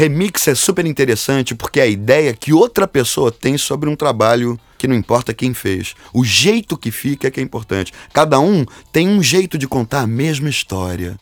Remix é super interessante porque é a ideia que outra pessoa tem sobre um trabalho que não importa quem fez. O jeito que fica é que é importante. Cada um tem um jeito de contar a mesma história.